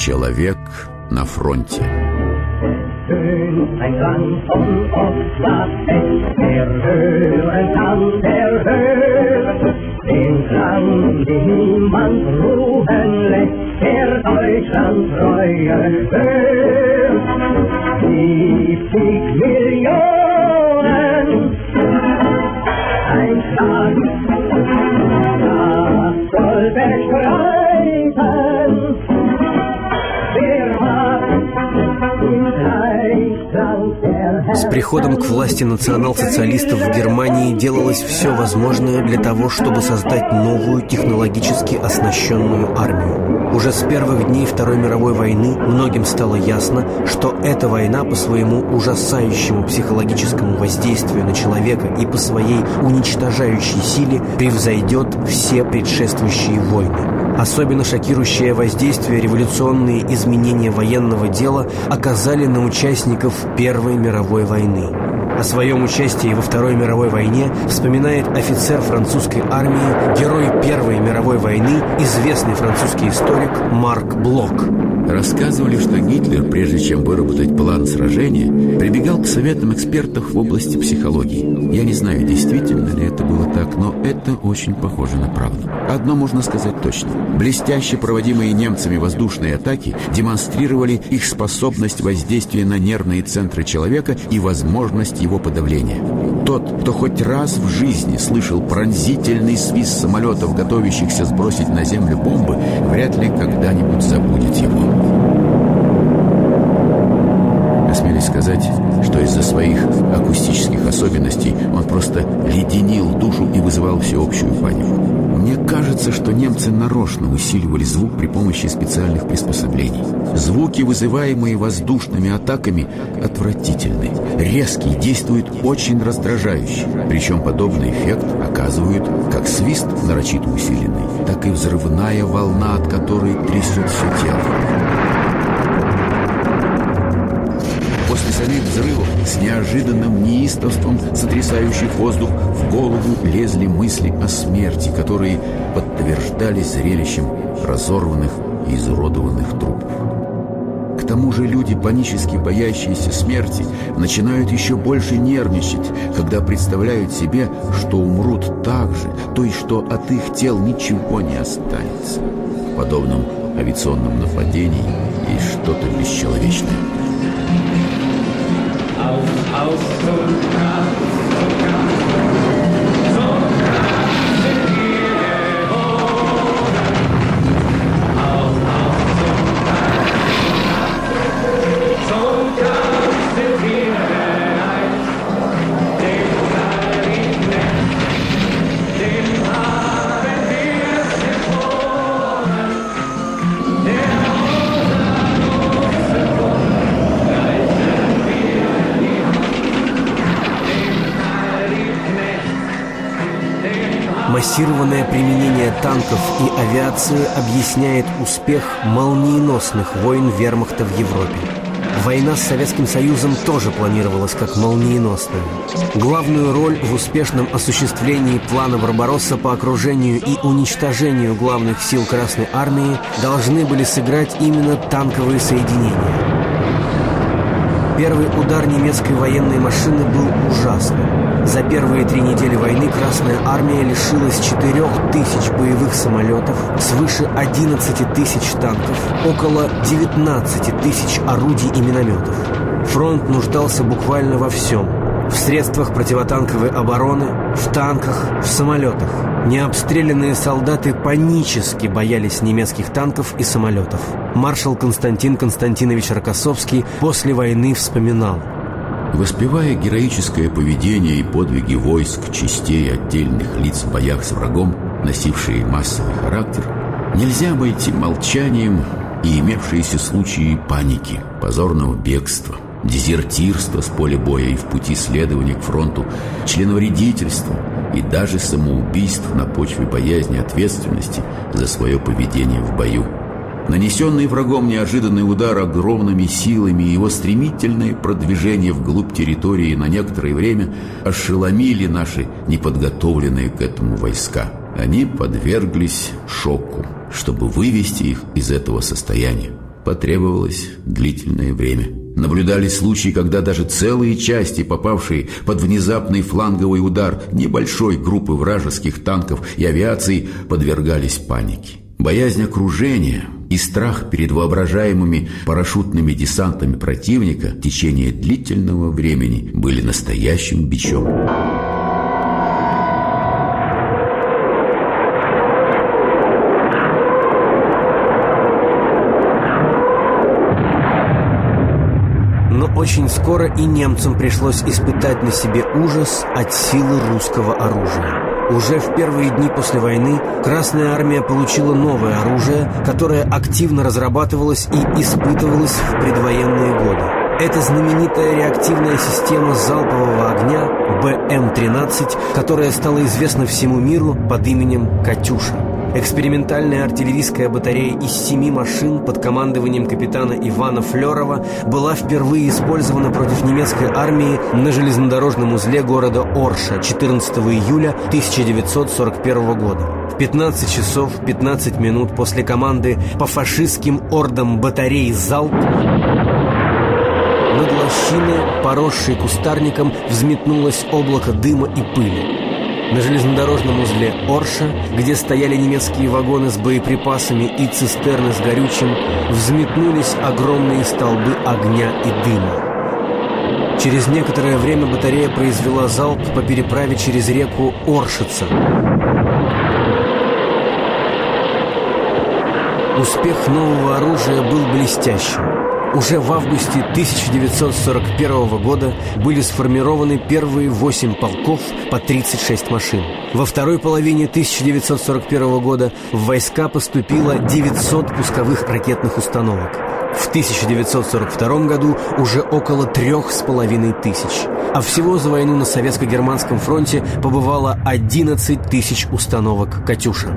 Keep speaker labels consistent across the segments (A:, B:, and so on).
A: Человек на фронте.
B: Der hören kann,
C: приходом к власти национал-социалистов в Германии делалось все возможное для того, чтобы создать новую технологически оснащенную армию. Уже с первых дней Второй мировой войны многим стало ясно, что эта война по своему ужасающему психологическому воздействию на человека и по своей уничтожающей силе превзойдет все предшествующие войны. Особенно шокирующее воздействие революционные изменения военного дела оказали на участников Первой мировой войны. behind. О своем участии во Второй мировой войне вспоминает офицер французской армии, герой Первой мировой войны, известный французский историк Марк Блок.
A: Рассказывали, что Гитлер, прежде чем выработать план сражения, прибегал к советам экспертов в области психологии. Я не знаю, действительно ли это было так, но это очень похоже на правду. Одно можно сказать точно. Блестяще проводимые немцами воздушные атаки демонстрировали их способность воздействия на нервные центры человека и возможность его подавления. Тот, кто хоть раз в жизни слышал пронзительный свист самолетов, готовящихся сбросить на землю бомбы, вряд ли когда-нибудь забудет его. Осмелюсь сказать, что из-за своих акустических особенностей он просто леденил душу и вызывал всеобщую панику. Кажется, что немцы нарочно усиливали звук при помощи специальных приспособлений. Звуки, вызываемые воздушными атаками, отвратительны. Резкие, действуют очень раздражающе. Причем подобный эффект оказывают как свист нарочито усиленный, так и взрывная волна, от которой трясет все тело. После самих с неожиданным неистовством, сотрясающих воздух, в голову лезли мысли о смерти, которые подтверждались зрелищем разорванных и изуродованных трупов. К тому же люди, панически боящиеся смерти, начинают еще больше нервничать, когда представляют себе, что умрут так же, то есть что от их тел ничего не останется. В подобном авиационном нападении есть что-то бесчеловечное. House.
C: Массированное применение танков и авиации объясняет успех молниеносных войн вермахта в Европе. Война с Советским Союзом тоже планировалась как молниеносная. Главную роль в успешном осуществлении плана Барбаросса по окружению и уничтожению главных сил Красной Армии должны были сыграть именно танковые соединения. Первый удар немецкой военной машины был ужасным. За первые три недели войны Красная Армия лишилась 4 тысяч боевых самолетов, свыше 11 тысяч танков, около 19 тысяч орудий и минометов. Фронт нуждался буквально во всем. В средствах противотанковой обороны, в танках, в самолетах. Необстрелянные солдаты панически боялись немецких танков и самолетов. Маршал Константин Константинович Рокоссовский после войны вспоминал.
A: Воспевая героическое поведение и подвиги войск, частей отдельных лиц в боях с врагом, носившие массовый характер, нельзя обойти молчанием и имевшиеся случаи паники, позорного бегства, дезертирства с поля боя и в пути следования к фронту, членовредительства и даже самоубийств на почве боязни ответственности за свое поведение в бою. Нанесенный врагом неожиданный удар огромными силами и его стремительное продвижение вглубь территории на некоторое время ошеломили наши неподготовленные к этому войска. Они подверглись шоку. Чтобы вывести их из этого состояния, потребовалось длительное время. Наблюдались случаи, когда даже целые части, попавшие под внезапный фланговый удар небольшой группы вражеских танков и авиации, подвергались панике. Боязнь окружения и страх перед воображаемыми парашютными десантами противника в течение длительного времени были настоящим бичом.
C: Очень скоро и немцам пришлось испытать на себе ужас от силы русского оружия. Уже в первые дни после войны Красная Армия получила новое оружие, которое активно разрабатывалось и испытывалось в предвоенные годы. Это знаменитая реактивная система залпового огня БМ-13, которая стала известна всему миру под именем «Катюша». Экспериментальная артиллерийская батарея из семи машин под командованием капитана Ивана Флерова была впервые использована против немецкой армии на железнодорожном узле города Орша 14 июля 1941 года. В 15 часов 15 минут после команды по фашистским ордам батареи «Залп» над лощиной, поросшей кустарником, взметнулось облако дыма и пыли. На железнодорожном узле Орша, где стояли немецкие вагоны с боеприпасами и цистерны с горючим, взметнулись огромные столбы огня и дыма. Через некоторое время батарея произвела залп по переправе через реку Оршица. Успех нового оружия был блестящим. Уже в августе 1941 года были сформированы первые 8 полков по 36 машин. Во второй половине 1941 года в войска поступило 900 пусковых ракетных установок. В 1942 году уже около трех с половиной тысяч. А всего за войну на Советско-Германском фронте побывало 11 тысяч установок «Катюша».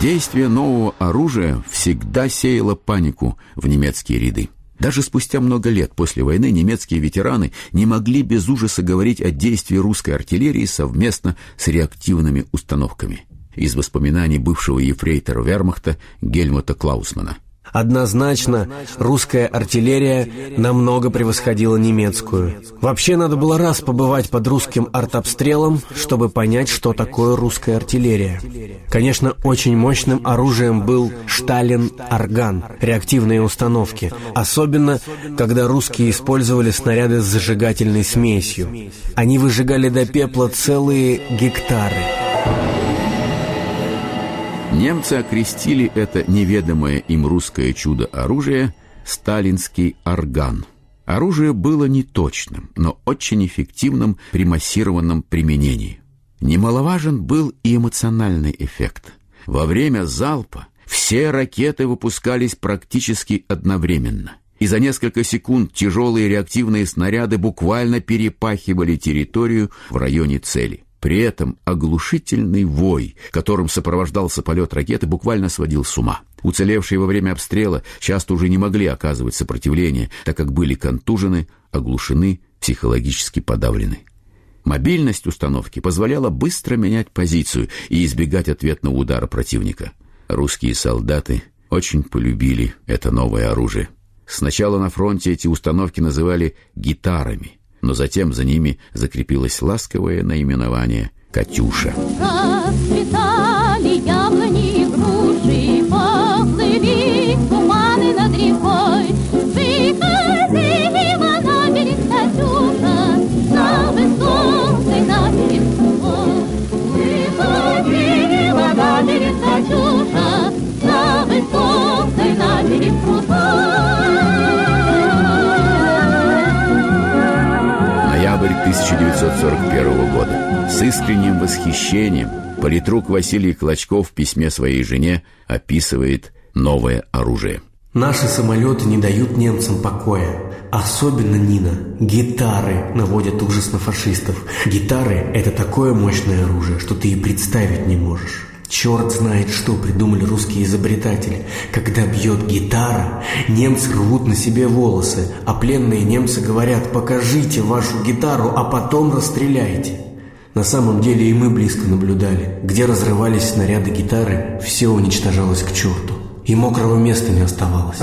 A: Действие нового оружия всегда сеяло панику в немецкие ряды. Даже спустя много лет после войны немецкие ветераны не могли без ужаса говорить о действии русской артиллерии совместно с реактивными установками. Из воспоминаний бывшего ефрейтора вермахта Гельмута Клаусмана.
C: Однозначно, русская артиллерия намного превосходила немецкую. Вообще надо было раз побывать под русским артобстрелом, чтобы понять, что такое русская артиллерия. Конечно, очень мощным оружием был Шталин-Арган, реактивные установки. Особенно, когда русские использовали снаряды с зажигательной смесью. Они выжигали до пепла целые гектары.
A: Немцы окрестили это неведомое им русское чудо-оружие «сталинский орган». Оружие было неточным, но очень эффективным при массированном применении. Немаловажен был и эмоциональный эффект. Во время залпа все ракеты выпускались практически одновременно. И за несколько секунд тяжелые реактивные снаряды буквально перепахивали территорию в районе цели. При этом оглушительный вой, которым сопровождался полет ракеты, буквально сводил с ума. Уцелевшие во время обстрела часто уже не могли оказывать сопротивление, так как были контужены, оглушены, психологически подавлены. Мобильность установки позволяла быстро менять позицию и избегать ответного удара противника. Русские солдаты очень полюбили это новое оружие. Сначала на фронте эти установки называли «гитарами», но затем за ними закрепилось ласковое наименование «Катюша». 1941 года. С искренним восхищением политрук Василий Клочков в письме своей жене описывает новое оружие.
C: Наши самолеты не дают немцам покоя. Особенно, Нина, гитары наводят ужас на фашистов. Гитары – это такое мощное оружие, что ты и представить не можешь. Черт знает, что придумали русские изобретатели. Когда бьет гитара, немцы рвут на себе волосы, а пленные немцы говорят «покажите вашу гитару, а потом расстреляйте». На самом деле и мы близко наблюдали. Где разрывались снаряды гитары, все уничтожалось к черту. И мокрого места не оставалось.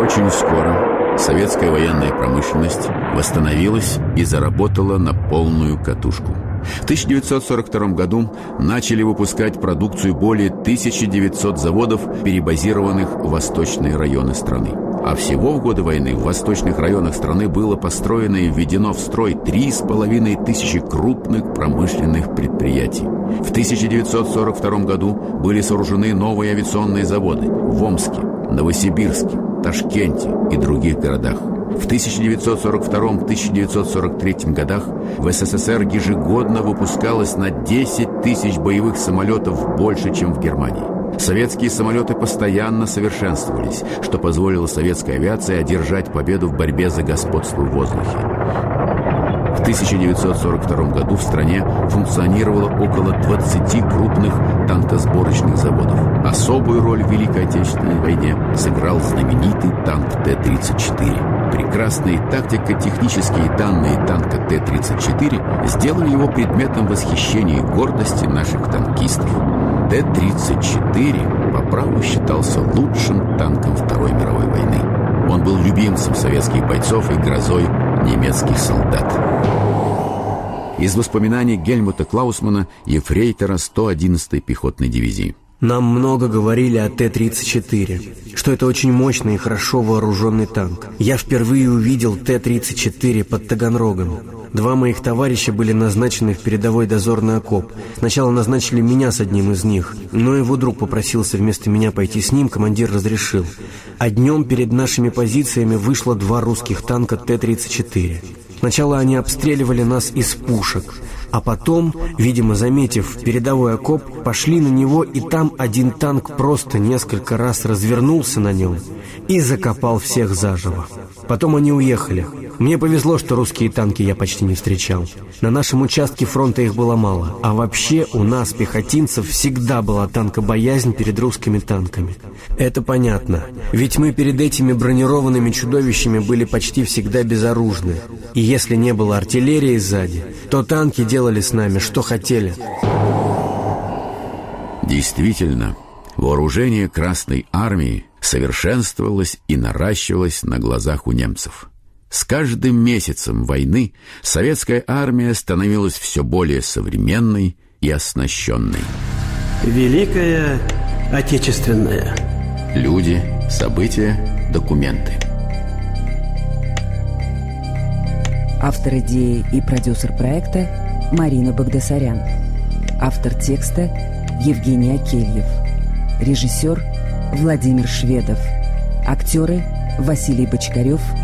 A: Очень скоро советская военная промышленность восстановилась и заработала на полную катушку. В 1942 году начали выпускать продукцию более 1900 заводов, перебазированных в восточные районы страны. А всего в годы войны в восточных районах страны было построено и введено в строй 3,5 тысячи крупных промышленных предприятий. В 1942 году были сооружены новые авиационные заводы в Омске, Новосибирске, Ташкенте и других городах. В 1942-1943 годах в СССР ежегодно выпускалось на 10 тысяч боевых самолетов больше, чем в Германии. Советские самолеты постоянно совершенствовались, что позволило советской авиации одержать победу в борьбе за господство в воздухе. В 1942 году в стране функционировало около 20 крупных танкосборочных заводов. Особую роль в Великой Отечественной войне сыграл знаменитый танк Т-34. Прекрасные тактико-технические данные танка Т-34 сделали его предметом восхищения и гордости наших танкистов. Т-34 по праву считался лучшим танком Второй мировой войны. Он был любимцем советских бойцов и грозой немецких солдат. Из воспоминаний Гельмута Клаусмана, ефрейтора 111-й пехотной дивизии.
C: Нам много говорили о Т-34, что это очень мощный и хорошо вооруженный танк. Я впервые увидел Т-34 под Таганрогом. Два моих товарища были назначены в передовой дозорный окоп. Сначала назначили меня с одним из них, но его друг попросился вместо меня пойти с ним, командир разрешил. А днем перед нашими позициями вышло два русских танка Т-34. Сначала они обстреливали нас из пушек, а потом, видимо, заметив передовой окоп, пошли на него, и там один танк просто несколько раз развернулся на нем и закопал всех заживо. Потом они уехали. Мне повезло, что русские танки я почти не встречал. На нашем участке фронта их было мало. А вообще у нас, пехотинцев, всегда была танкобоязнь перед русскими танками. Это понятно. Ведь мы перед этими бронированными чудовищами были почти всегда безоружны. И если не было артиллерии сзади, то танки делали с нами, что хотели.
A: Действительно, вооружение Красной Армии совершенствовалось и наращивалось на глазах у немцев. С каждым месяцем войны советская армия становилась все более современной и оснащенной.
D: Великая Отечественная.
A: Люди, события, документы.
E: Автор идеи и продюсер проекта Марина Багдасарян. Автор текста Евгений Акельев. Режиссер Владимир Шведов. Актеры Василий Бочкарев и